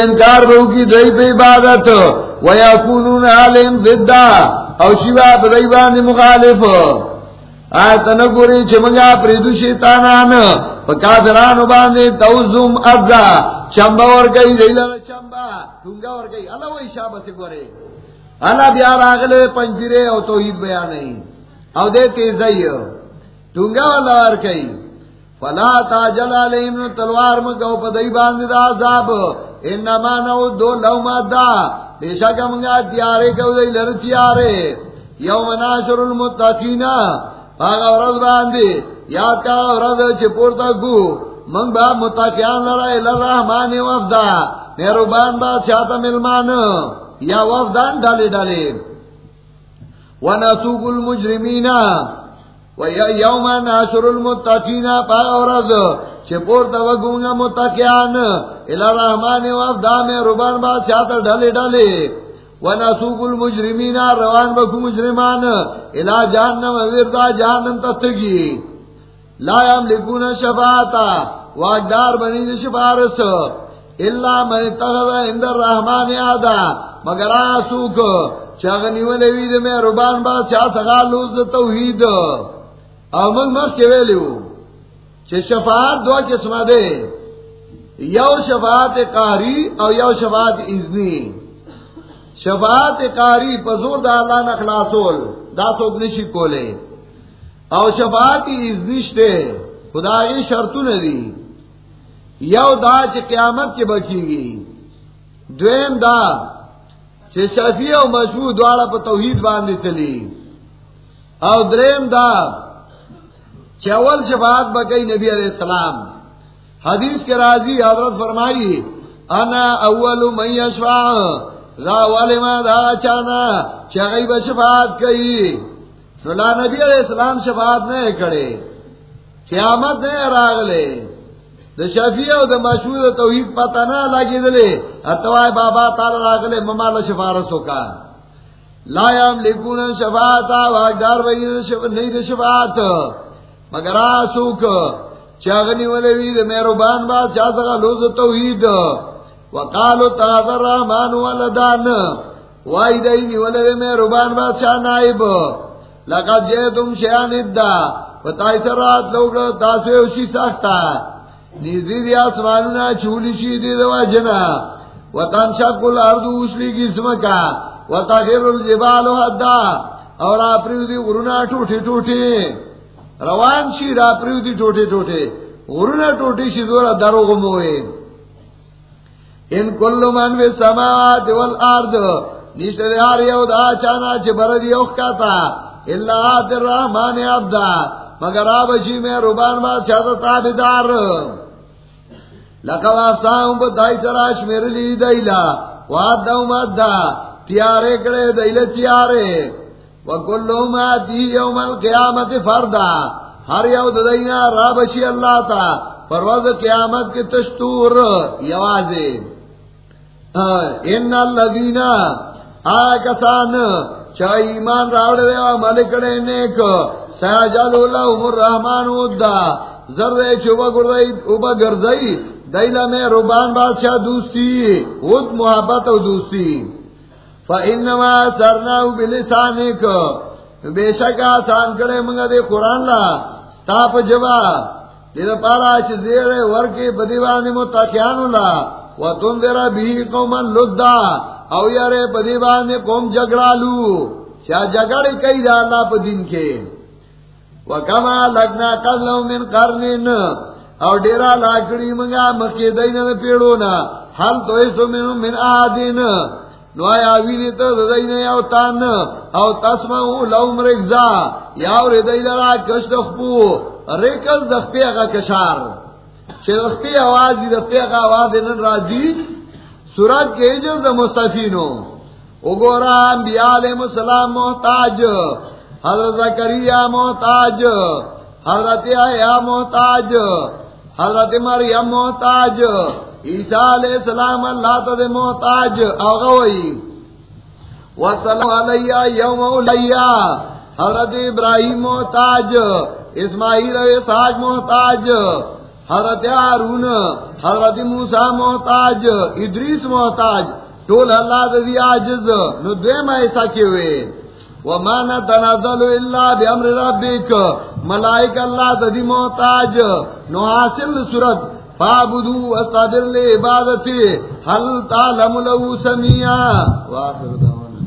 انکار بہو کی دئی پہ عبادت. ویا ویکونون عالم ضدہ او شیوا بدئی باندې مخالف. آیت تنگوری چمگا پریدو شیطانان؟ پا کافرانو باندې توزم، ازا. چمبا ورگئی دیلر چمبا ٹونگا ورگئی اللہ وی شابہ سے گورے اللہ بیار آگلے پنجیرے او توحید بیانی او دے تیزائی ٹونگا والا ورگئی فلا تاجل علیہم تلوار مگو پا دی باندې دا عذاب. انما نو دو لو مادا بے شک منگا تیارے کو دی لر تیارے یوم ناشر المتقین. آگا ورد باندی یاد کا ورد چی پورتا گو. منگ با متقیان لرائی لرحمانی وفدا. میرو بان با چاہتا ملمان. یا وفدان ڈالے ڈالے. ونسوق المجرمین. یوم ناشر المتقین پا ورد چپور تو متقیان. الى رحمان وفدا میں ربان باد چاہتا ڈالے ڈالے ونسوق المجرمین، روان بکو مجرمان. الى جہنم وردا جہنم تتگی لا یملکون شفاعتا، واقدار بنی دی شفارس. اللہ من اتخذ عند الرحمن آدا مگر آسوک چاگنی ولوید میں ربان باد چاہ سغالوز توحید. او من مخ کے ویلیو چھ شفاعت دو قسم دے یو شفاعت قاری او یو شفاعت اذنی. شفاعت قاری پزور دا اللہ نخلاصول دا سوک نشی کولے او شفاعت اذنیش دے خدا کی شرطو ندی یو دا چھ قیامت کے بچی گی دویم دا چھ شفیع و مشہور دوارا پا توحید باندی چلی او دریم دا چاول شفاعت بکئی نبی علیہ السلام؟ حدیث کے راضی حضرت فرمائی، انا اول من یشفاع را والی ما دا چانا چاگئی بشفاعت کئی. فلا نبی علیہ السلام شفاعت نہیں کڑے. قیامت نہیں راغلے. دا شفیع و دا مشہور توحید پتہ نہ لگی دلے اتوائی بابا تعالی راغلے ممالا شفارسو کا. لا یملکون شفاعتا واقدار بگی دا شفاعت نہیں دا شفاعت. مگر آسوک چاگنی ولوی دے میرو بان بات چاہ سکا لوز توحید. وقالو تغذر رحمان ولدان. وائی دینی ولدے میرو بان بات چاہ نائب. لقد جے تم شیان ادا وطائی سرات لوگ تاسوے اسی ساکتا نیزی دی آسمانونا چولی شی دی دوا جنا وطن شک الارض اسلی گسم کا وطاقر الجبال حدا. اور آپریو دی غرونا ٹوٹی ٹوٹی. روان شی را پریوتی ٹوٹے ٹوٹے غرونا ٹوٹی شی دورا دروغ موئے ان کل من وی سماوات والارد نیشتر دیار یو دا چانا چھ برد یوخ کاتا اللہ آت الرحمن عبدا. مگر آب جی میں ربان با چاہتا تابدار. لقد آسان با دائی تراش میرے لی دیلا. واد دا امد تیارے کڑے، دیل تیارے. وکلهم فردا. ہر یو ددینا رابشی اللہ تا. پرواز قیامت کے تشتور یوازے. ان الذین آکسان چا ایمان راوڑ دے ملکڑے نیک. سیجل لهم الرحمن ودا ذرے چوبا گردائی اوبا گردائی. دیلا میں ربان بادشاہ دوستی، ود محبت و دوستی. فَإِنَّمَا سَرْنَاهُ بِلِسَانِكَ بے شک آسان کرے منگا دے قرآن لا ستاپ جبا دید پارا چھ زیر ورکی بدیوانی متاکیانو لا و تم دیرا بھی قومن لدہ او یارے بدیوانی قوم جگڑالو شاہ جگڑی کئی دا اللہ پا دن کے وکما لگنا قبلو من قرنین او ڈیرا لاکڑی منگا مکی دین پیڑونا حل تو ایسو منو من آدین نو آیا وینی تو ددائی تان او تسمعو لوم یاو ردائی لرا دخپی اگا کشار. چه دخپی دخپی اگا راجی سورت کے جل دا مصطفینو اگورا انبیاء علیہ السلام محتاج. حضرت زکریہ محتاج. حضرت آیا محتاج. حضرت مریم محتاج. عیسیٰ علیہ السلام اللہ تا دے محتاج آغوئی وصلو علیہ یوم علیہ حضرت ابراہیم محتاج، اسماعیل و محتاج، حضرت ہارون، حضرت موسیٰ محتاج، ادریس محتاج، ٹول اللہ ددی عاجز، نو دویم ایسا کیوئے وما نتنزل الا بامر ربک ملائک اللہ ددی محتاج، نو حاصل صورت فابدو واستبر لعبادتی حل تعلم له سمیعا واخر دعوانا.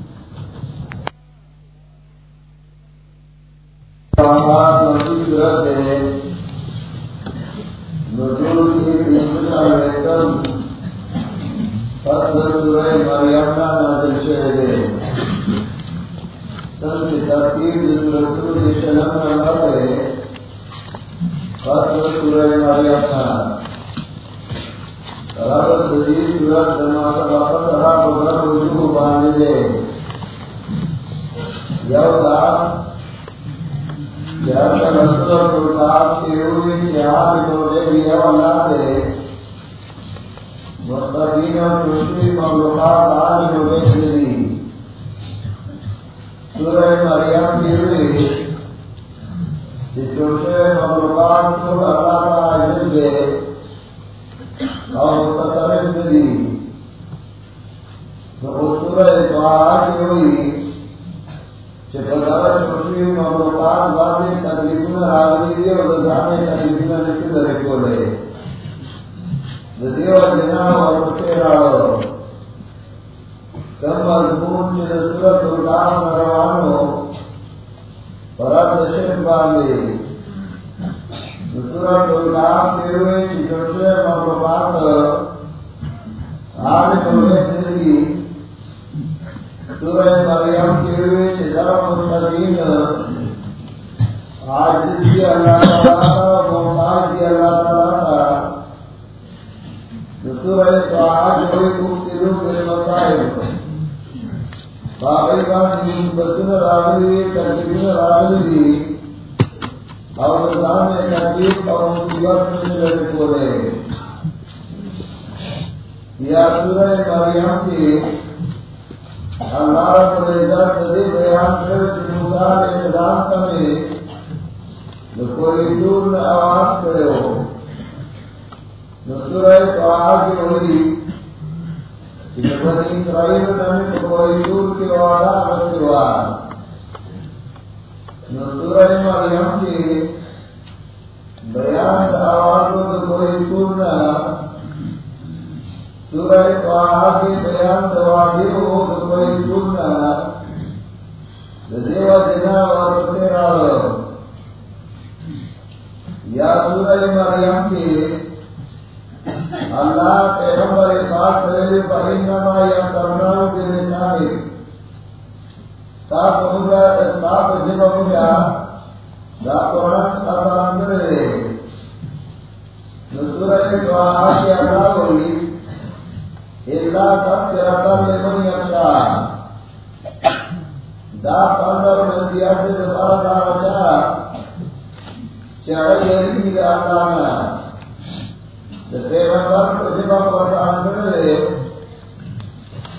نزول کی علیکم فضل سورہ مریم کا نازل شہدے سن کی ترتیب رسول سلام اللہ ہے فضل کا ہے۔ اللہ دے مستقین اور دوسری مخلوقات آج جو دے دی سورہ مریم کی ہوئی جس دوسرے مخلوقات کو اللہ کا عزت دے اور متصرف دی صورت الکام روانو پرات شن باندے صورت الکام کے ہوئے چکرشے مخلوقات آج کوئے زندگی سورہ مریم کے ہوئے چزارہ مستقین آج جسی اللہ تعالیٰ محتاج کی اللہ تعالیٰ سورہ تو آج ہوئی مفتلو مسائل باقی بات جن راغلی تنقین راغلی اور سامنے تنقیب اور مصیبت میں لگے کھولے یا سورہ مریم کی اللہ رب العزت دے بیان کر کہ موسی علیہ کا میں جو کوئی دور میں آواز کرے ہو نصرہ تو آگے ہوئی، کہ بنی اسرائیل میں کوئی دور کی وعدہ بسروا نصرہ مریم کی بیان آوازوں تو کوئی دور نہ سورہ بیان دواجب ہو تو کوئی سننا دیو اور تیرا یا سورہ مریم کی اللہ پیغمبر پاک یا کرنا کے نشانے صاف ہو گیا صاف جب ہو گیا دا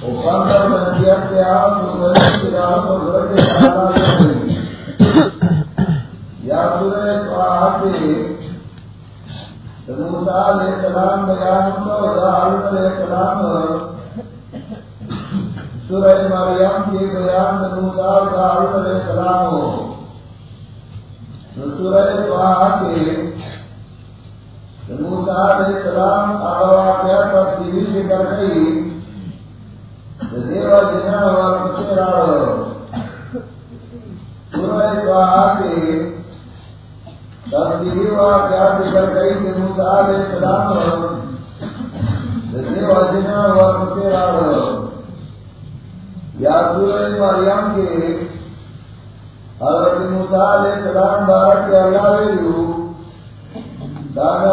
قرآن آسان کرے سورہ طه کی اللہ سے کر لے یا سورہ تو آتے موسیٰ علیہ السلام بیان کو ہارون علیہ السلام سورہ مریم کی بیان موسیٰ ہارون علیہ السلام ہو۔ سورہ طه کے موسیٰ علیہ السلام واقعہ تفصیلی ذکر گئی دیو جنا سورہ کے تفصیلی واقعہ ذکر گئی کہ موسیٰ علیہ السلام جنا یا سورہ مریم کے حضرت موسیٰ علیہ السلام بارک کے اللہ ویلو دانا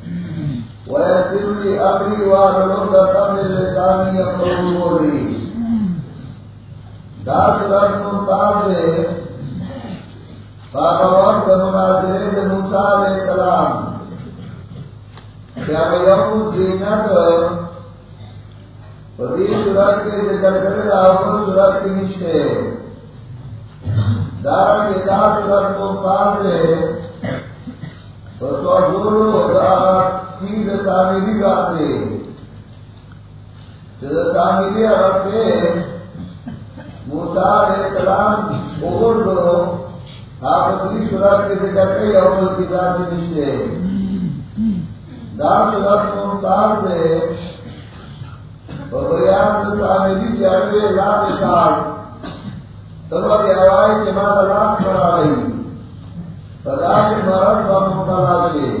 ويسر لي امري عقدة من لساني يفقهوا قولي. داس لفظ ممتاز ہے مناظرے موسیٰ علیہ السلام. کیا یہود دینت پدی صورت کے ذکر کرے صورت کی نشتے دارا کے دار صورت ممتاز ہے تو تو تین تعمیری باتیں تعمیری عرب کے علیہ السلام دو آپ اپنی کے ذکر سے دار ممتاز ہے۔ اور بیان تعمیری چاہیے ہوائی رات رہی۔ مرد کا سے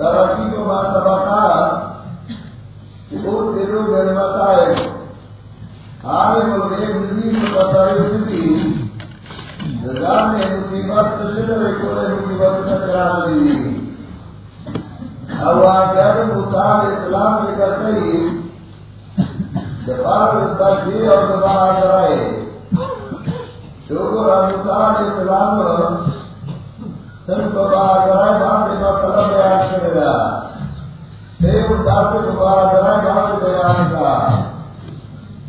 ترقی کو مرتبہ وہ تیرو دل مسائل آگے مجھے ملی تھی نظام نے مصیبت سے کوئی مصیبت میں قرار دی اب واقعات مطابق اسلام لے کر کئی جبار تشریح اور دوبارہ کرائے شکر انسان اسلام صرف دوبارہ کرائے بات مسئلہ بیان کرے گا۔ دیو دار سے دوبارہ کرائے بات بیان کا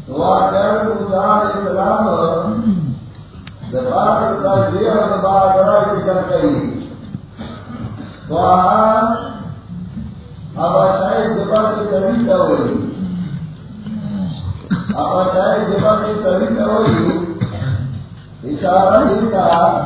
واقعات انسان اسلام جبار تشریح اور دوبارہ کرائے کر کئی سوال اب شاید جبر کی طریقہ ہوئی۔ اب شاید جبر کی طریقہ ہوئی۔ اشارہ ہی کا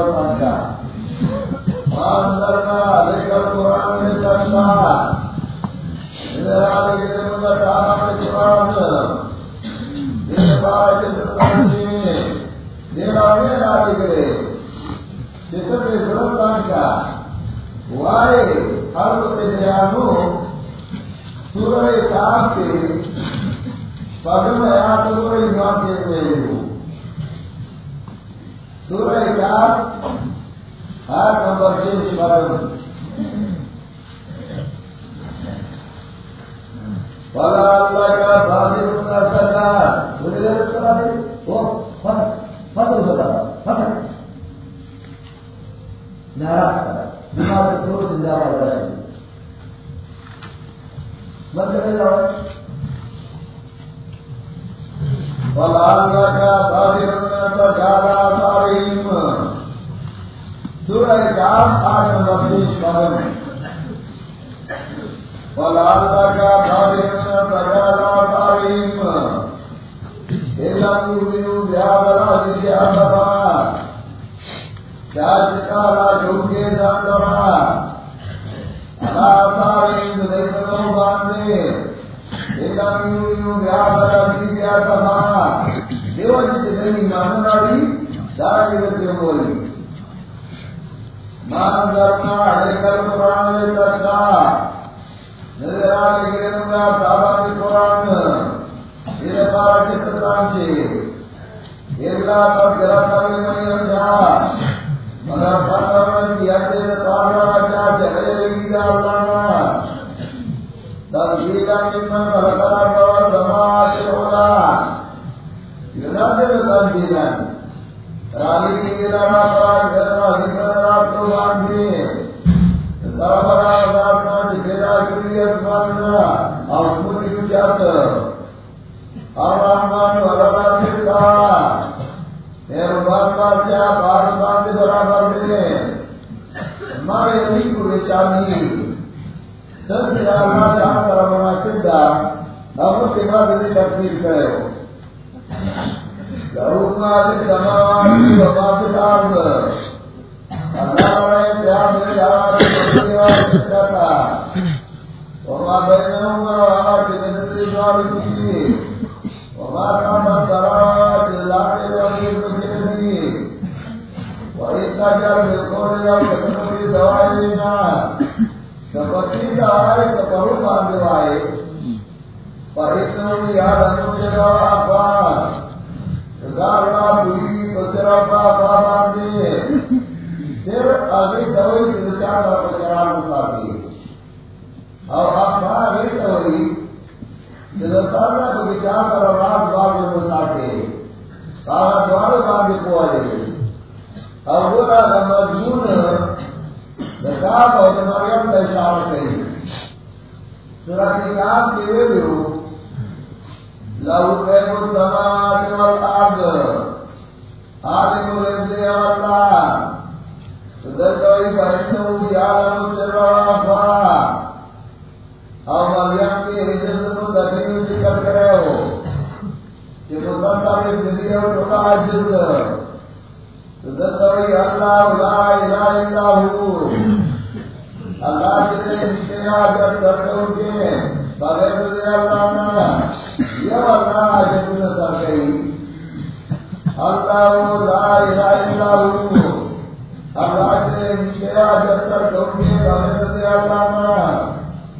لیکن چتران کا اندرنا لے کر قرآن سرکار میرا لیکن اللہ تعالیٰ قرآن والا اللہ کا بازی کا سرکار۔ مجھے کرا دے وہ فصل ہوتا فصل ناراض کرا دماغ کو زندہ ہو رہا ہے مت کرے جاؤ والا اللہ کا بازی کا سرکار۔ سورہ جام آٹھ نمبر تیس قدم ولعل کا بھاوی سجانا تعلیم علم یؤمنوا بهذا الحديث أسفا شاشكالا جوكي زندرا على آثارهم ذكرهم باندے علم یؤمنوا بهذا الحديث أسفا دیو ایمان راڑی دار کے بولی ہے کر قرآن میں تشا میرے آگے کے نمبر جبیرا کری جات الرحمن مہربان بادشاہ برابر دے ہمارے نبی کو بچانی سب سے اللہ جہاں اب اس کے بعد تقسیم وما بينهما وما في مثل فيه وما كان الضرات الأرض والإبن في وإن تجر بالقول يوم في دوائرنا تفكير دوائر تفرق عن دوائر فإنه يعلم جل وعلا گارنا پوری بچرا پا پا باندے پھر دوئی سے چار کا بچرا اور آپ کہا آگے دوئی جلسارنا کو بچار کا رواز باغ میں مکا کے سارا دوار باندے کو آئے اور وہ رہا مجمون زکاة اور مریم کا اشارہ کری سورہ کتاب کے ویلو لو غيب السماوات والأرض عالم الغيب والله تذكروا فإنه يعلم السر وأخفى اور مریم کے کو میں ذکر کرے ہو کہ اللہ، لا الہ الا اللہ کے کرتے ہو بغیر اللہ نہ یہ اللہ جب گئی اللہ، لا الہ الا ہو۔ اللہ کے نیچے جب تک بغیر اللہ نہ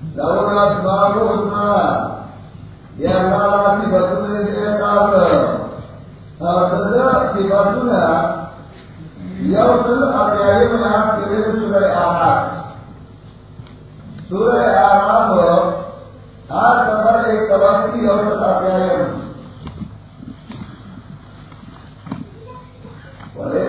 لاؤن اصحاب ہوتا اللہ تعالیٰ کی وجود کے ساتھ اور سزا کی وجود یوسل اپیائی میں آپ کے لیے سورہ آرات سورہ آرات آج نمبر ایک تباہی اور بتاتے ہیں اللہ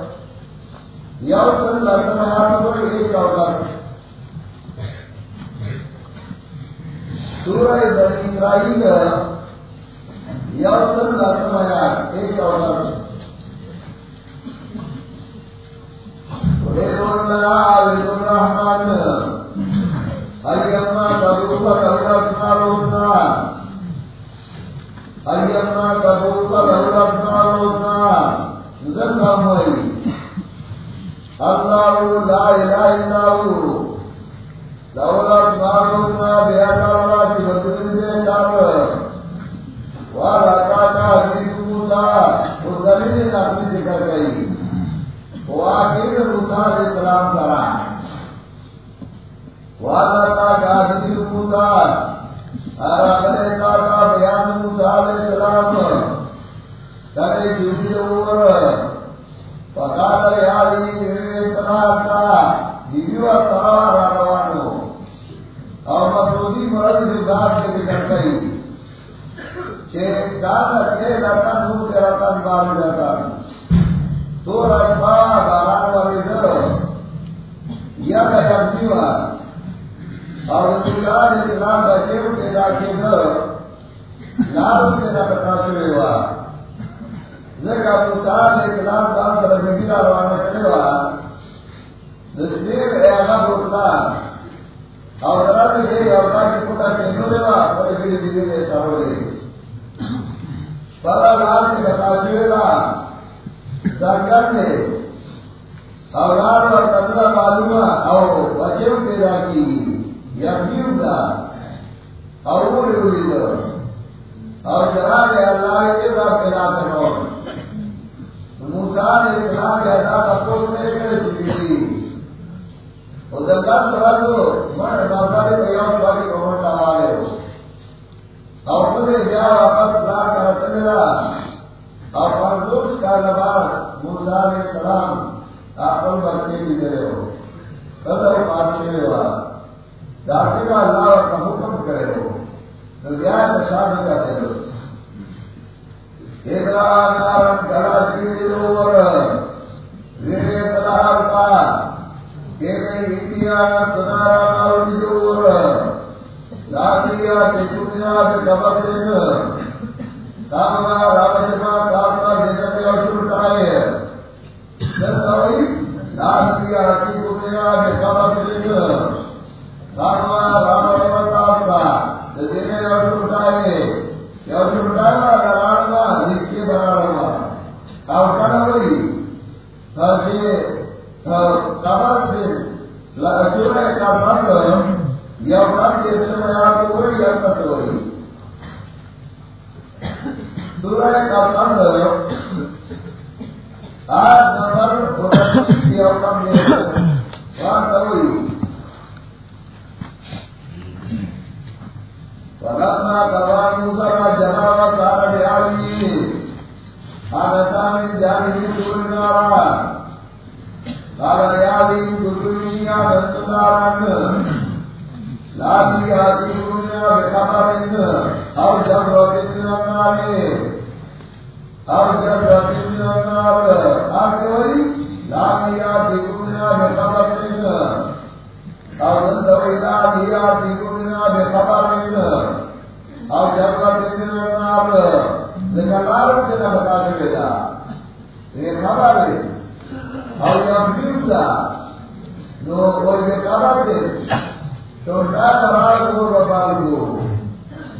یوسن لسمیات ایک عورت سورہ بنی اسرائیل یوسن لسمیات ایک عورت تدوك الأسماء الحسنى أيما تدوك الأسماء الحسنى نذكر موي اللہ لا الہ الا هو چیزیں ایسا ہو جائے گی بڑا نے اور ہر جب راتے ہر جب راتے تو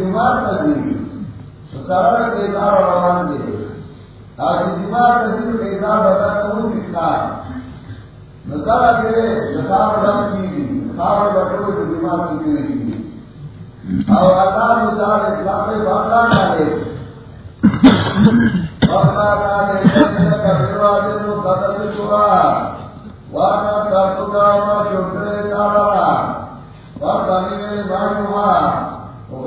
جمعات نہیں ستارہ کے دار روان دے آج جمعات نہیں کے دار بتا کون کتا نظر کے نظر رکھ کی گی نظر بکرو کے جمعات کی گی نہیں اور آزار مزار اسلام میں بھاگا نہ لے بھاگا نہ لے جنہ کا بھروازے کو قتل شورا وانا کا سکرا ہوا شکرے تارا وانا کا بھروازے کو قتل شورا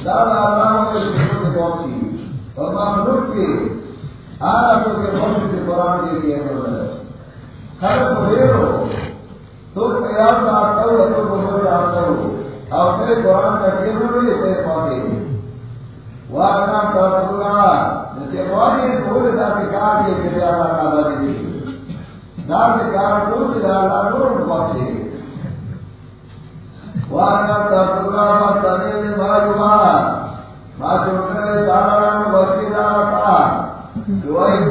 اور قدر سارا اللہ کے غلط کرو اور دیتے قرآن سنا کرو دادا اللہ میں کے قرآن کے لیے ہر کو تو پیار آتا ہو تو بہت آتا ہو اور پھر قرآن کا کیوں نہیں پہ پاتے وارنا کرنا جیسے واقعی بھول جا کے کہا کہ یہ پیارا کا بنی تھی دار کے کار کو سے جانا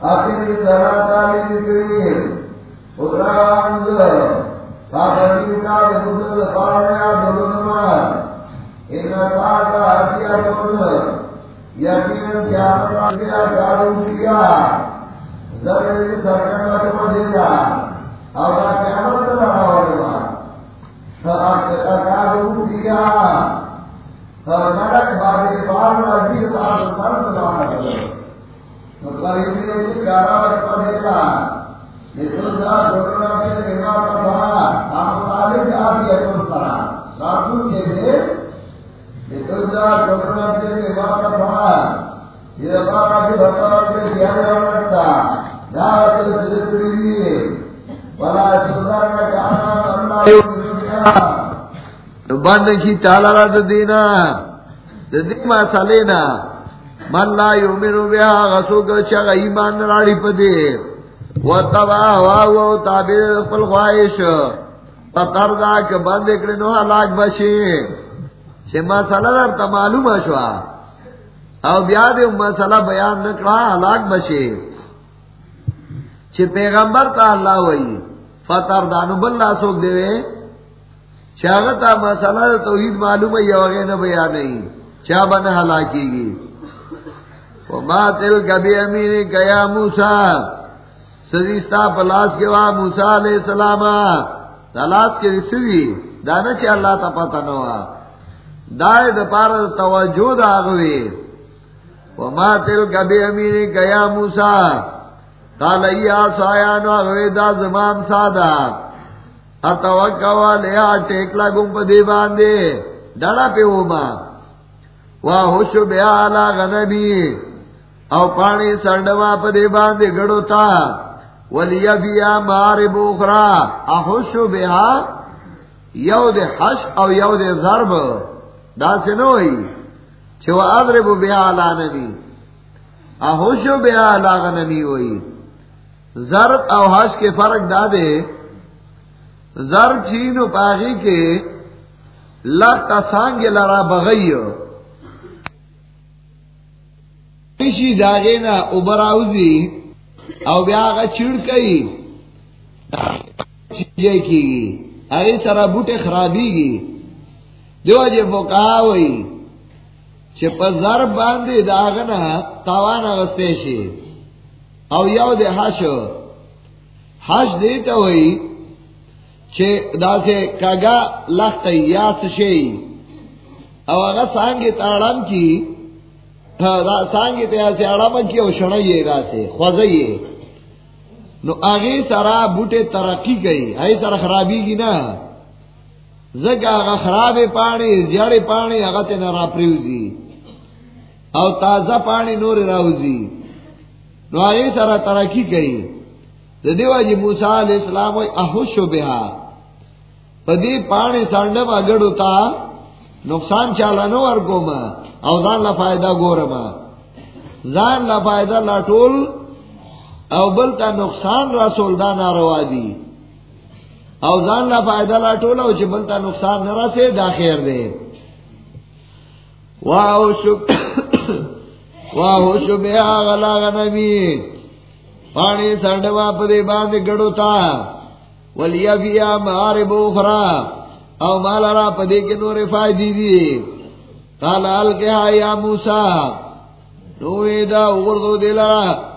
آخر یہ سدا تعلیم کری اتراکھنڈ پاپڑی کا دوسرے پاڑیا دونوں ان کا ہتیا کون یقین کیا کیا دارو کیا زمین سرکار کو دے گا۔ اور قیامت رہا ہوگا دارو کیا نرک بابے بار عجیب بار مرد نہ کرو بند کی چالا را دینا دیما سلینا من لا یومنو بیا غسو گچا ایمان راڑی پدے وتبا واو تابع خپل خواہش پتر دا کہ بند کړي نو علاج بشي چې مسله درته معلومه شو او بیا دې مسله بیان نکړه علاج بشي چې پیغمبر ته الله وایي فتر دانو بل سوک دی چې هغه ته مسله توحید معلومه یو غې نه بیان نه چا باندې هلاکیږي؟ وما تل کبھی امیر گیا موسی. سزیستا پلاس کے وہاں موسیٰ علیہ السلام. تلاس کے رسوی دانا چی اللہ تا پتا نوا دائے دا پارا توجہ دا آگوی وما تل کبھی امیر گیا موسیٰ. قال ای آسایانو آگوی دا زمان سادا. اتوکوا لیا ٹیکلا گم پا دی باندے. ڈڑا پہ اوما. واہوشو بیا علا غنبی او پانی سرڈما پا دی باندے گڑو تا. ولیا بیا مار بوخرا احشو بها یو دے حش او یو دے ضرب. دا سے نوئی چھو اضرب بها علا نبی احشو بها ہوئی ضرب او حش کے فرق دا دے ضرب چینو پاغی کے لخت سانگ لرا بغیو. پیشی داغینا اوبراوزی او بیا آگا چڑ کئی سیجے کی گی اگے سرا بوٹے خرابی گی۔ دیو جے فقہا ہوئی چھے پزار باندے داغنا تاوان اغسطے شے او یو دے حش حش دیتا ہوئی چھے دا سے کگا لخت یاس شے او اگا سانگی تاڑم کی دا سانگی تیا سے اڑم کی او شنائیے دا سے خوزائیے نو آگے سارا بوٹے ترقی گئی آئی سارا خرابی گی نا زگا آگا خراب پانی زیادہ پانی آگا تینا را پریوزی او تازہ پانی نور راوزی نو آگے سارا ترقی گئی دیو جی موسیٰ علیہ السلام وی احوشو بہا پدی پانی سانڈم اگڑو تا نقصان چالا نو ارگو ما، او زان لا فائدہ گورما زان لا فائدہ لا ٹول او بلتا نقصان رسول دا ناروا دی. او زان لا فائدہ لا ٹول او چی بلتا نقصان نرا سے دا خیر دے واہو شک واہو شبیا غلا غنبی پانی سنڈوا پدے باندھ گڑو تا ولیا بیا مارے بوخرا او مالا را پدے کے نور فائدی دی قال ال کیا یا موسی نو دا اردو دلا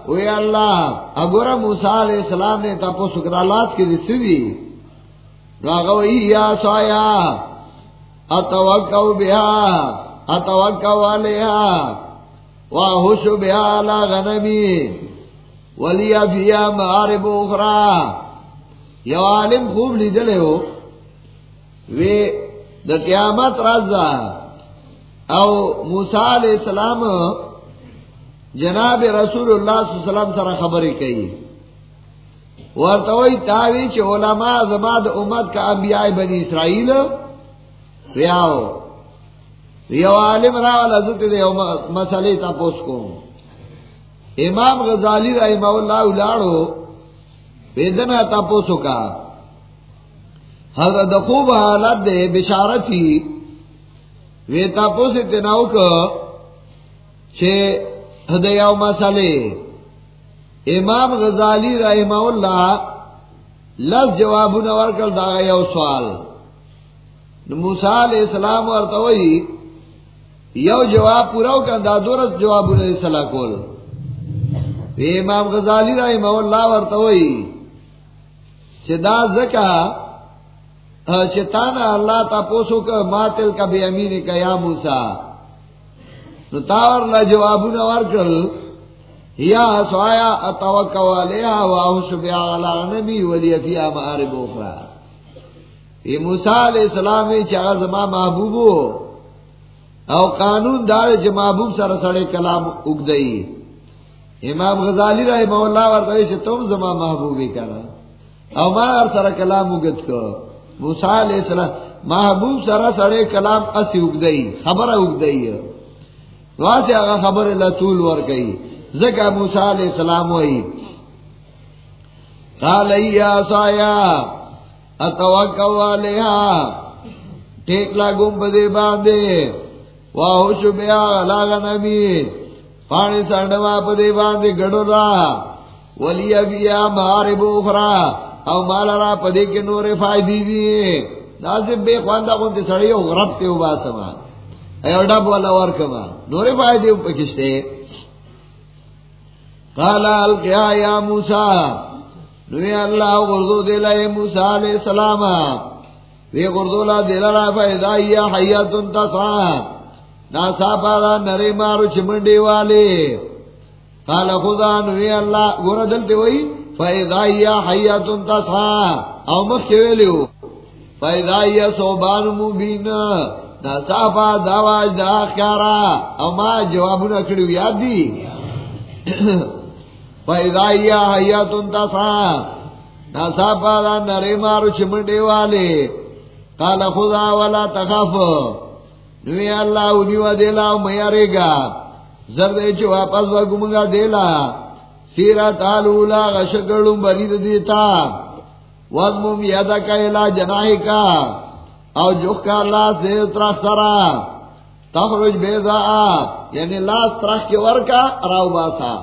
وی اللہ اگورا موسی علیہ السلام نے تپو سکرا لاس کے دسوی راغو یا سایا اتوکو بها اتوکو علیها واہوش بها لا غنمی ولیا فیا معارب اخرى یو عالم خوب لیدلے ہو وی دا قیامت رازا او موسیٰ علیہ السلام جناب رسول اللہ صلی اللہ علیہ وسلم سره خبرې کوي. ورتوي تاوی چې علماء زماد امت کا انبیاء بنی اسرائیل، ویاو. یو عالم را حضرت دے مسئلے تا پوس کو امام غزالی رحمہ اللہ الاڑو ویدنا تا پوسو کا حضرت خوب حالت دے بشارتی وی تا پوس اتناو کا چھے ہدیاو مسئلے۔ امام غزالی رحمہ اللہ لس جواب نور کر دا یو سوال۔ موسیٰ علیہ السلام ورطوئی یو جواب پورا کر دا دورت جواب علیہ السلام کول۔ امام غزالی رحمہ اللہ ورطوئی چھ دا زکا چھ تانا اللہ تا پوسو کا ماتل کا بے امین کا یا موسیٰ. نو تاور لا جواب نور کر یا سوایا اتوکو علیہا واہوش بیاغلا نبی ولی فیا معارب اخرى. یہ موسیٰ علیہ السلام چاہ زما محبوبو او قانون دار چھ محبوب سر سڑے کلام اگدئی امام غزالی رحمہ اللہ ورطوئی سے تم زما محبوبی کرا او ما ار سر کلام اگد کو موسیٰ علیہ السلام محبوب سر سڑے کلام اسی اگدئی خبر اگدئی وہاں سے آگا خبر اللہ طول ور گئی زکا موسیٰ علیہ السلام ہوئی قال ایا سایا اتوکو علیہا ٹیک لاگم بدے باندے واہوش بیا لاغا نبی، پانی سانڈوا پدے باندے گڑو را، ولی بیا مارب اخرى او مالا را پدے کے نور فائدی دیئے نازم بے خواندہ کونتے سڑیو غربتے ہو باسما۔ ایو ڈب والا ورکما نور فائدے ہو پکشتے۔ قال القیا یا موسیٰ۔ نوی اللہ غردو دیلا اے موسیٰ علیہ السلام۔ وی غردو لا دیلا را فیدائی حیاتن تسعا۔ ناسا پادا نرے مارو چمنڈے والے۔ قال خدا نوی اللہ، گورا دلتے وئی فیدائی حیاتن تسعا او مخشوے لیو صوبان مبین ناسا پا داواج دا او ما جوابو نکڑیو یاد دی؟ تسا نرے مارو چمنڈے والے. قال خدا والا تخاف نوی اللہ انیو دیلا میارے گا. زردے چو واپس وگمگا دیلا سیرا تالولا غشکڑوں برید دیتا. وضمم یادا کا الہ جناہی کا او جخ کا اللہ سے ترخ سرا. تخرج بیضا آپ یعنی لاس ترخ کے ورکا راو باسا.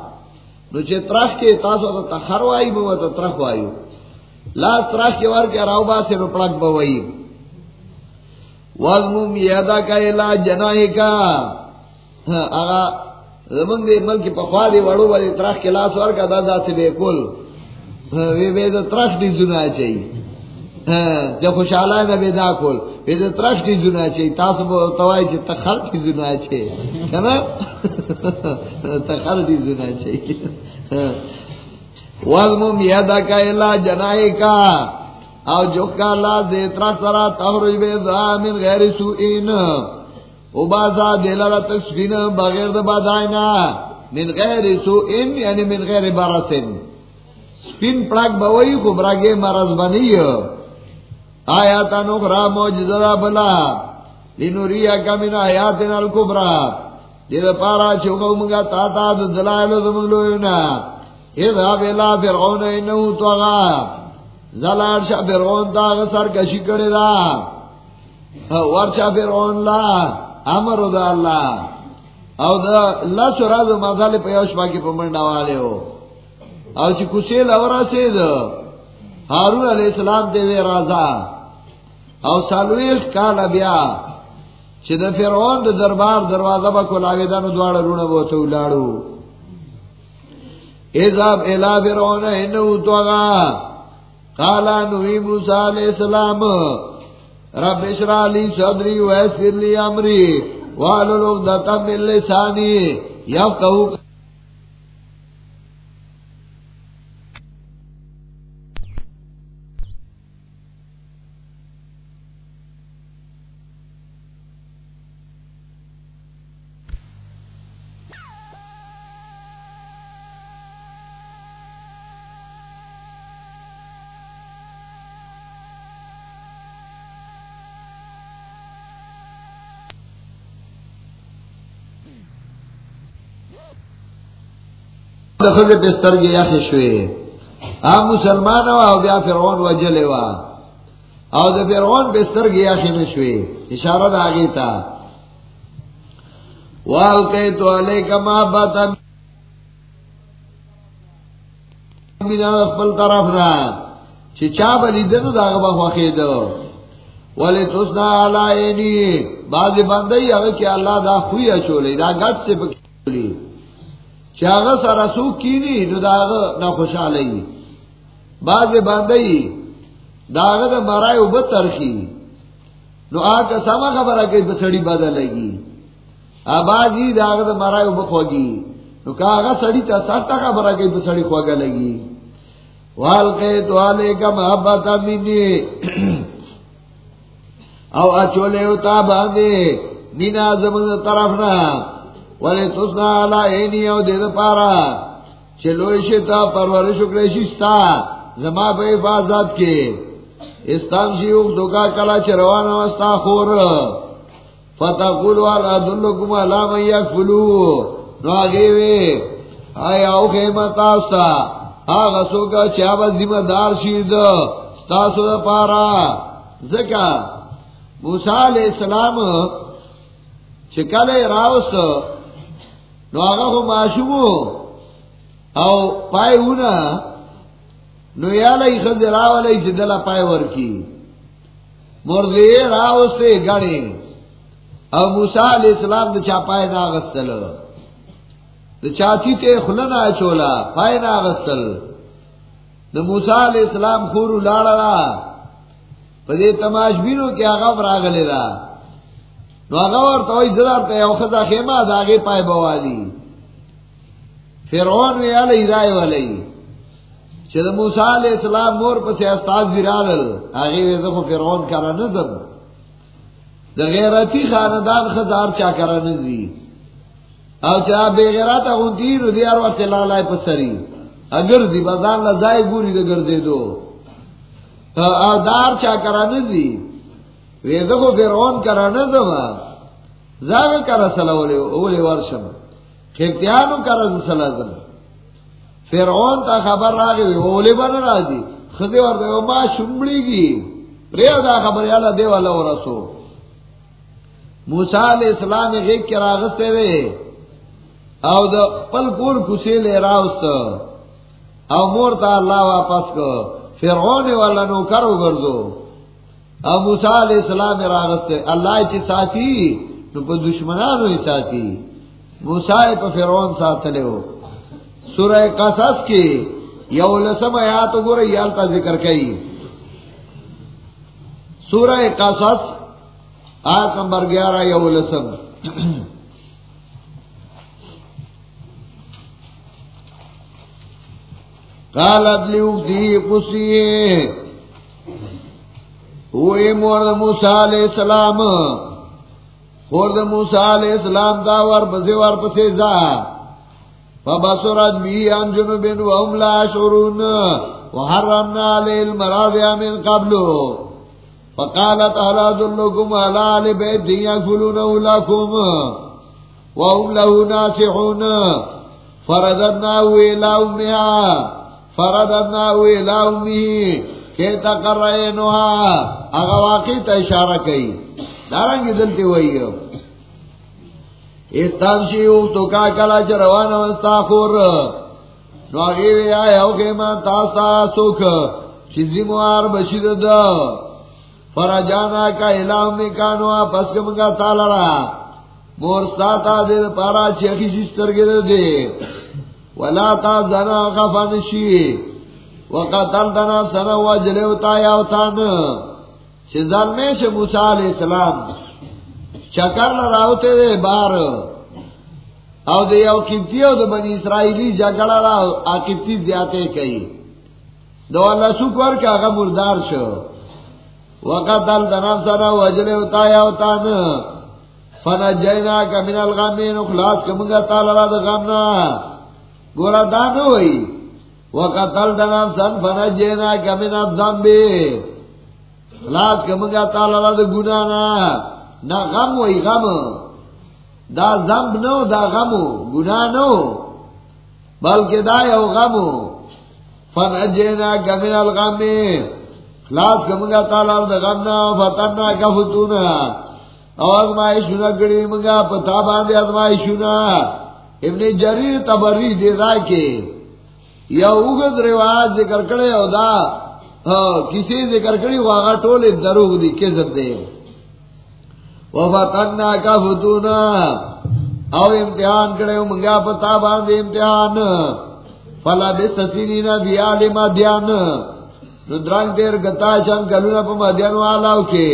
نو چې ترخ کې تاسو ته تخر وایي مو ته ترخ وایو. لاس تراش کے وار کے راؤ با سے پڑک بوئی وزمم یادا کا علاج جنائی کا ہاں، آغا زمن دے ملک پخوا دی وڑو والی تراش کے لاس وار کا دادا سے بے کل وی بے دا تراش دی زنا چاہیے جب خوشحالہ ہے نا بے دا کل وی دا تراش دی زنا چاہیے تاس بو توائی چاہیے تخر دی زنا چاہیے ہے نا تخر دی زنا چاہیے وزمم یادا کا علاج جنائی کا او جو کالا دیترا سرا تخرج بے دا من غیر سوئین. او بازا دیلارا بغیر دا بادائنا. من غیر سوئین یعنی من غیر بارسن سپین پڑاک بوئی کو براگے مرز بنی. آیا آیاتا نخرا موجزہ بلا. لنوریا کا من آیاتنا الکبرا. دید پارا چوکو منگا تاتا دلائلو دمگلوینا اذا بلا فرعون انہو توغا. زلار شاہ فرعون تا غسر کشی کرے دا. ورشا فرعون لا. امر دا اللہ او دا اللہ سراز و مدال پیوش باکی پا منڈا والے ہو او چی کسیل اورا سید حارون علیہ السلام تے دے رازا او سالویخ کالا بیا چی دا فرعون دا دربار دروازہ با کلاویدانو دوار رونا بوتو لارو اذاب الہ فرعون انہو توغا قالا نوی موسیٰ علیہ السلام رب اشرا لی صدری ویسر لی امری والو لوگ دتا مل لسانی یفقہو دخل بستر گیا خشوے آم مسلمان ہوا بیا فرعون وجلے وا او د فرعون بستر گیا خشوے اشارہ دا آگے تا والقیتو علیکا محبتا. من اخبر طرفنا چی چا بلی دنو دا غبا خوخی دو ولی تسنا علائنی بعضی بندی اگر کہ اللہ دا خوی اچولی، دا گٹ سے پکی چاغ سارا سو کینی نو داغ نہ خوشحالی باز باندئی داغ دا مرائے او بترخی نو آکا سما خبر آ آکے بسڑی بدل لگی. آبازی داغ دا مرائے او بخوگی نو کاغا سڑی تا سختا خبر آ آکے بسڑی خوگا لگی. وال کے تو والقیت علیکا محبتا منی او اچولے او تا باندے، مینا زمان طرفنا ولی تسنا علا اینی او دید پارا. چلوی شتا پرورش اکریشی ستا زما پہ حفاظت کے استان شیوک دکا کلا چروان وستا خور. فتح قول والا دلکم علام یک فلو نو آگے وے. آیا او خیمت آستا. آغا سوکا چیابا ذمہ دار شید. ستاسو دا پارا. زکا موسیٰ علیہ السلام چکل راوست. نو آگا خو معشومو او پای اونا نو یا یالا خد راولا چی دلا پای ورکی. مرغی راوستے گڑی او موسیٰ علیہ السلام دا چا پای ناغستل دا چاچی تے خلنا چولا پای ناغستل دا موسیٰ علیہ السلام خورو لاڑا دا پدے تماش بینو کی آغا فراغلی دا نو آغا ورطا وی زدار تا یو خدا خیمہ دا آگے پای بوادی فرعون وی علی رائے ولی چه دا موسیٰ علیہ السلام مور پسی استاز ویرالل آگے وی زخو فرعون کرا نظم دا غیرتی خاندان خدار چا کرا نظری او چا بے غیراتا غنتی رو دیار وقت لالای پسری اگر دی بازان لزائی گوری دا گردے دو او دار چا کرا نظری وی زخو فرعون کرا نظم زاگ کرا سلاولی اولی ورشم. خفتیانو کرا سلازم فرعون تا خبر راگی وی اولی بنا راجی خدی ورده و ما شمڑی گی پریو دا خبر یالا دیو اللہ و رسو موسیٰ علیہ السلام غیق کی راغستے دے او دا پل کول کسی لے راوست. او مور تا اللہ واپس کو فرعون والا نو کرو گردو اب موسیٰ علیہ السلام راغست اللہ چی ساتھی نو پا دشمنانو ہی ساتھی موسیٰ پا فرعون ساتھ لے ہو سورہ قصص کی یو لسم آیاتو گو رہی یالتا ذکر کئی سورہ قصص، آیت نمبر گیارہ، یو لسم. قالت لیو دی قصیه ہوئے مورد موسیٰ علیہ السلام۔ خورد موسیٰ علیہ السلام دا ور پسے ور پسے زا۔ فبصرت بی عن جنوب وهم لا شعرون۔ وحرمنا علیہ المراضع من قبل۔ فقالت دلکم علی لکم۔ وهم له ناسحون فرددنا کہ تقر رہے نوہا؟ اگا واقعی تا اشارہ کئی۔ دارنگی دلتی ہوئی استانشی تو کا کلا چروانا وستاخور نو اگیوی آئے ہو کہ ما تاستا سوک چیزی موار بشید دا۔ فرجانا کا الہ میں کانوا پس کمگا تالرا مورستا تا دے پارا چیخی شستر گرے دے۔ ولا تا زنا غفن شی وقتل دنا سنا وجلو تا یا تان. شزال میں ش موسی علیہ السلام چکر راوتے دے بار. او دے یو کیتی او دے بنی اسرائیلی جگڑا را ا کیتی زیاتے کئی. دو اللہ شکر کا غ مردار شو. وقتل دنا سنا وجلو تا یا تان. فنجینا کمن الغمین خلاص کمگا تعالی را دے غمنا. گورا دانو ہوئی. وقتل دنام سن فنجینا کمن الزنبی خلاص کمنگا تعالی را دا گنانا. نا غم ہوئی غم. دا زنب نو، دا غمو گناہ نو. بلکہ دا یو غمو فنجینا کمن الغمی خلاص کمنگا تعالی را دا غمنا فتننا کفتونا او ازمائشونا گڑی منگا، پتا باندے ازمائشونا ابن جریر تبری دے دا کے یا اگد رواج ذکر کرے او دا کسی ذکر کری واغا ٹولے دروغ دی، کذب دے وفتننا کا فتونا، او امتحان کرے او منگا پتا باندے امتحان۔ فلا بستسینین بیال مدیان ندرانگ دیر گتا شن کلونا پا مدیان والاو کے۔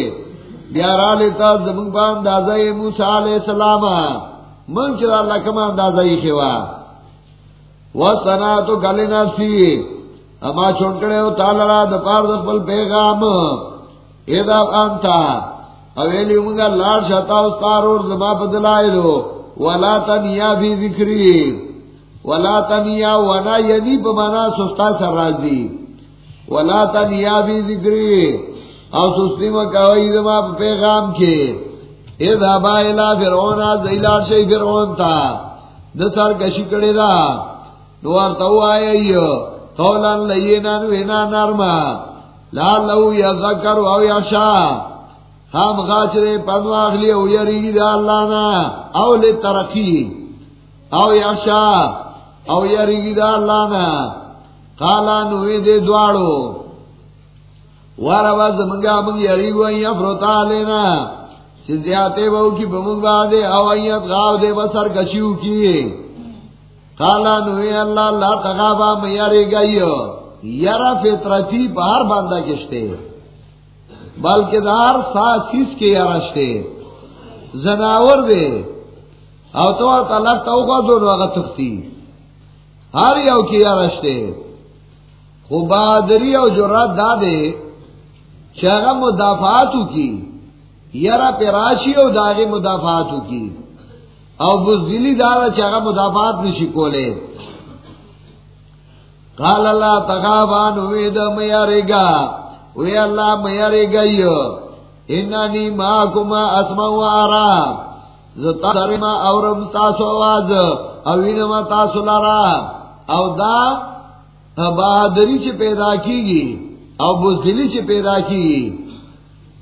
بیارا لیتا زمان باندازہ موسیٰ علیہ السلام۔ من چرا اللہ کما اندازہ ہی خوا وسطنا تو گلے نفسی اما چھوٹکڑے ہو تالرا دپار دپل پیغام۔ ایدا کانتا اویلی منگا لار شتا استار اور زما بدلائے دو ولا تنیا بھی ذکری ولا تنیا ونا یدی پمانا سستا سر راجی ولا تنیا بھی ذکری او سستی میں کوئی زما پیغام کے۔ اذهبا الى فرعون ذیلا شی فرعون تا۔ د سر کشی کړي دا۔ نور تو آئی قولن لینن وینا نرما۔ لا لو یذکر او یشا۔ خام غاچرے پدو اخلی او یریگی دا اللہ نا۔ او لی ترقی او یا یشا۔ او یریگی دا اللہ نا۔ قالا نوی دے دوارو۔ وارا باز منگا منگ یریگو این افروتا لینا۔ زیاتے بہو کی بمنگ بادے، او ایت غاو دے بسر کشیو کی۔ قالا نوی اللہ اللہ تغابا میارے گئی یرا فطرتی پہار باندھا کشتے۔ بلکہ دار سات چیز کے یارشتے زناور دے۔ او تو طلب تو کا دونوں اگر تختی۔ ہر یو کی یارشتے خوب بہادری او جرات دا دے شاگا مدافعاتو کی۔ یرا پیراشی او داغی مدافعاتو کی۔ او بزدلی دارا چاگا مدافعات نشی کولے۔ قال اللہ تخابان وید میارے گا وی اللہ میارے گئی انانی ماکما اسما و آرا۔ زتا سرما اورم تاسو آواز۔ او اینما تاسو لارا۔ او دا بہادری چی پیدا کی گی او بزدلی چی پیدا کی گی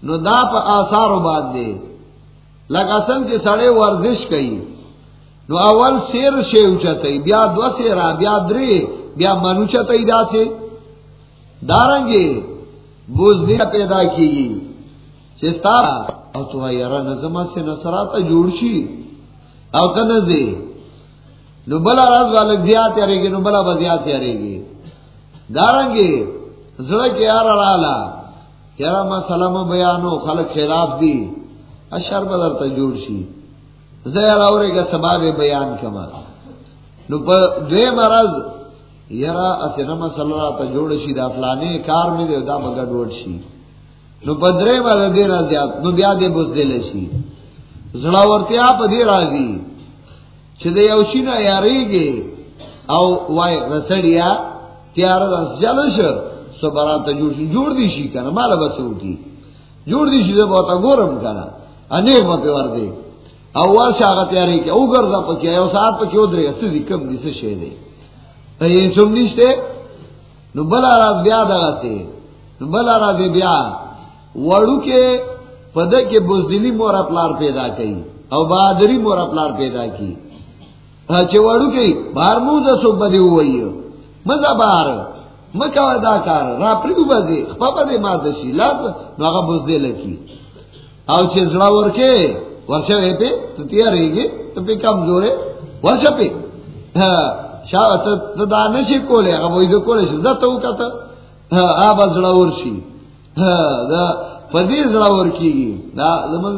نو دا پا آثار و دے لگا سن کے سڑے ورزش کئی نو اول سیر شے اچھا بیا دو سیرا بیا دری بیا منو چا دا سے دارنگے بوزدی پیدا کی گی چستا او تو یارا نظمہ سے نصراتا جوڑ شی او کنزے نو بلا راز والا زیاد یارے گی نو بلا با زیاد یارے گی دارنگے زڑک یارا رالا یارا ما سلام بیانو خلق خلاف دی اشار بدر تا جوڑ شی زیر آورے گا سباب بیان کما نو پا دوے مرض، یرا اسنما صلی اللہ تا جوڑ شی دا فلانے کار میں دے دا مگا ڈوڑ شی نو پا درے مرض دینا زیاد نو بیا دے بس دے لشی زڑاورتی آپ دی راضی چھ دے یوشی نا یاری گے او وائی رسڑیا تیارا دا جلش سو براتا جوڑ شی جوڑ دی شی کنا مالا بس اوٹی جوڑ دی شی دے بہتا گورم کنا انیک ما پیور دے او ورشا آغا تیاری کیا، او گرزا پکی او ساعت پکی او درے سزی کم دی سشے دے یہ سم نشتے نو بلا راز بیا دغا سے نو بلا راز بیا. وڑو کے پدے کے بزدلی مورا پلار پیدا کی او بہادری مورا پلار پیدا کی. چھے وڑو کے بار موزا سو بدے ہوئی. مزا بار مکا دا کار. را پریو بدے خپا دے مادشی. لاز نو آغا بزدل کی. او چھے زڑا ورکے ورشا وے پہ، تو تیار رہی گی تو پہ کمزور ہے، ورشا پہ۔ ہاں، شاہ، تو دا نشی کولے اگا وہ ایزو کولے شو، دا تو کتا ہاں، آبا زڑا ورشی ہاں، دا پدی زڑا ورکی گی۔ دا زمان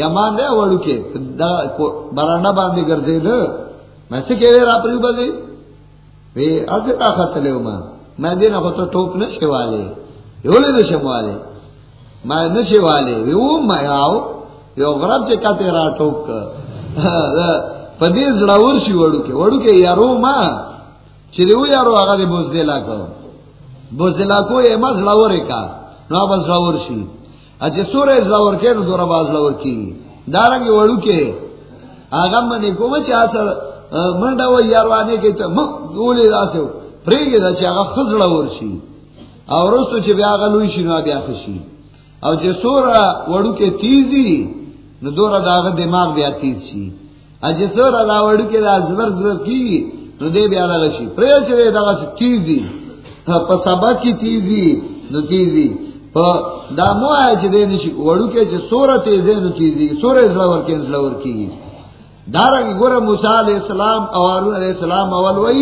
یمان دے وڑو کے دا برانا باندے گرزے دا میں سے کہوے را پریو بازے وے آزے را خطلے ہو ماں۔ میں دینا خطا ٹوپ نشے والے۔ یولے دشم والے میں نشے والے وے او میں آؤ یو غرب چه کته را ټوک پدې زړاور شي وړو کې وړو کې یارو ما. چې دیو یارو هغه دې بوز دی لا کو بوز دی لا کو یې ما زړاور کا نو با زړاور شي اځه سورې زړاور کې نو دورا باز زړاور کی دارنګ وړو کې هغه باندې کوم چې اثر منډه و یاروانه کې ته مخ ګولې راسو پرېږه چې هغه خزړاور شي. او وروسته چې بیا غلوي شي، نو بیا خشي او چې سورہ وړو کې تیزی نو دورا داغه دماغ بیا تیز شي. اجه سورہ دا وړو کې دا زبر زبر کی نو دې بیا دغه شي. پرې چې دغه تیزی په سبا کې تیزی نو تیزی په دا مو چې دې نشي وړو کې چې سورہ تیزه، نو تیزی سورہ زلور کې زلور کی دارنګ ګوره موسی علی السلام او هارون علی السلام اول وای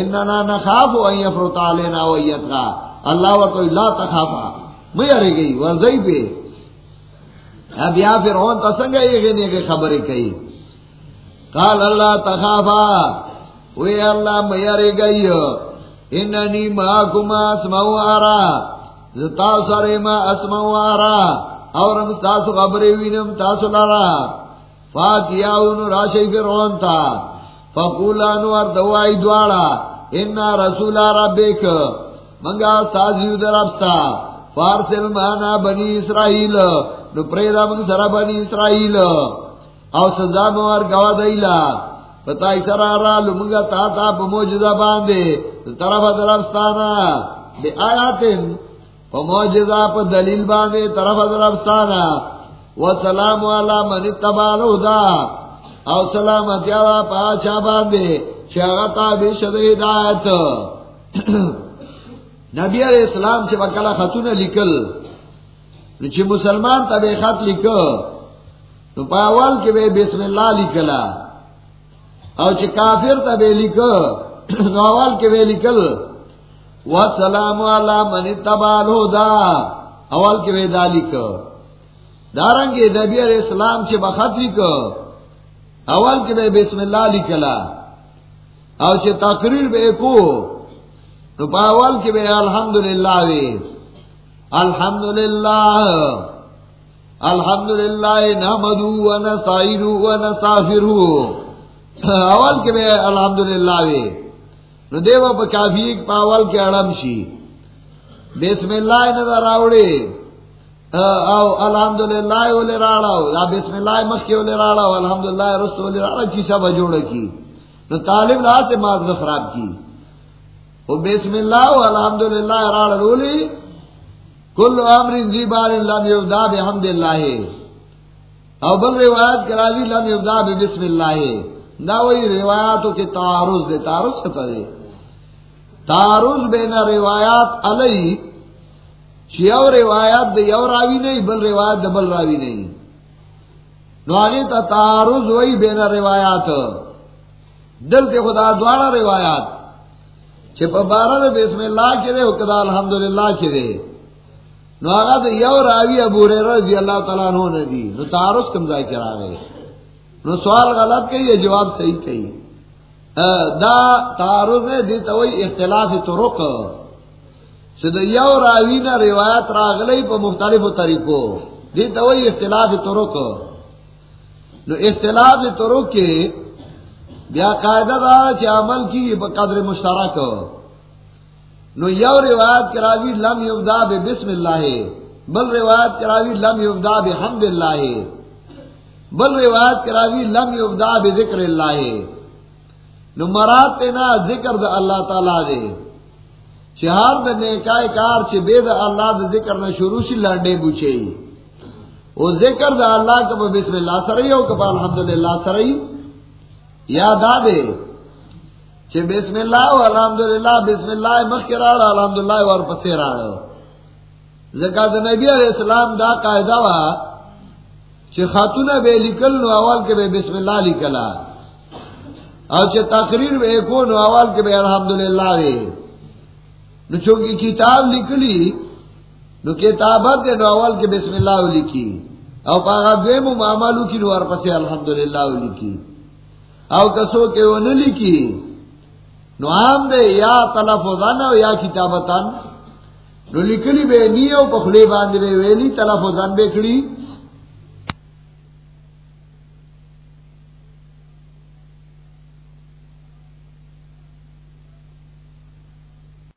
اننا نخاف ان يفرط علينا ويتغى الله وتو لا تخافا. میں ارے گئی ورزئی پہ اب یا پھر ہون تو سنگا یہ گنے کے خبریں کہی قال اللہ، تخافا۔ وے اللہ میں ارے گئی۔ اننی معکما اسمعوا ارا زتا سرے ما اسمعوا ارا اور ہم تاسو خبریں وینم، تاسو لارا۔ فاتیاون راشی فرعون تا۔ فقولانو ار دوائی دوارا انا رسول ربک۔ منگا سازیو در ابستا فارسل مانا بنی اسرائیل. نو پریدا من سرا بنی اسرائیل. او سزا موار گوا دیلا. پتائی سرا را لمنگا تا تا پا موجزہ باندے. طرف درفستانا بے آیاتن پا موجزہ پا دلیل باندے طرف درفستانا و سلام والا من اتبالو دا. او سلامت یادا پا آچا باندے. شاگتا بے شد ہدایت نبی علیہ السلام سے بکلا خطون لکل چھ مسلمان تا بے خط لکو تو پاول کے بے بسم اللہ لکلا او چھ کافر تا بے لکو نو کے بے لکل والسلام علی من اتبع الہدا اول کے بے دا لکو دارنگے نبی علیہ السلام چھ بخط لکو اول کے بے بسم اللہ لکلا او چھ تقریر بے کو تو پاول کی بے الحمد للہ الحمد للہ الحمد للہ نحمدو و نستعینو و نستغفرو. اول کے بے الحمد للہ نو دیو پا کافی پاول کے اڑم شی. بسم اللہ نظر آوڑے. او الحمد للہ اولی راڑاو بسم اللہ مخی اولی راڑاو. الحمد للہ رسول اولی راڑا کی سب جوڑا کی نو طالب لا سے خراب کی. وہ بسم اللہ الحمد للہ راڑ رولی، کل امر زی بار لم یبدا بحمد اللہ او بل روایت کرا لی لم یبدا بسم اللہ۔ دا وہی روایاتوں کے تعارض دے، تعارض سے دے تارز بین روایات علی یو روایات د یو راوی نہیں، بل روایت د بل راوی نہیں۔ نو آگے تا تارز وہی بین روایات۔ دل کے خدا دوارا روایات۔ چپ بارہ دے بسم اللہ کے دے کدا الحمد للہ کے دے۔ نو آگا تو یو راوی ابو رضی اللہ تعالیٰ عنہ نے دی۔ نو تارز کم ذائع کرا گئے۔ نو سوال غلط کہی ہے جواب صحیح کہی۔ دا تعارض ہے دی تو اختلاف طرق۔ سد یو راوی نہ روایت راغلی پہ مختلف طریقوں دی تو اختلاف طرق۔ نو اختلاف طرق کے بیا قاعدہ دا چ عمل کی بقدر مشترک. نو یو روایت کراوی لم یبدا بسم اللہ بل روایت کراوی لم یبدا بحمد اللہ بل روایت کراوی لم یبدا بذکر اللہ نو مراد تینا ذکر دا اللہ تعالی دے چہار دا نیکای کار چھ بے دا اللہ دا ذکر نہ شروع سی لڑے بوچھے او ذکر دا اللہ کب بسم اللہ سرئی ہو کب الحمدللہ سرئی یاد آ دے چھ بسم اللہ و الحمدللہ، بسم اللہ مخکراڑ الحمدللہ اور پسیراڑ زکات نبی علیہ السلام دا قاعدہ وا چھ خاتون بے لکل نو اول کے بے بسم اللہ لکلا۔ اور چھ تقریر بے کو نو اول کے بے الحمدللہ وے۔ نو چونکہ کتاب لکلی، نو کتابت دے نو اول کے بسم اللہ لکھی او پاگا دویم معاملو کی نو اور ورپسی الحمدللہ لکھی او کسو کے وہ نہ لکھی نو عام دے یا تلفظان او یا کتابتان نو لکلی بے نیو پخلے باندے بے ویلی تلفظان بے کڑی.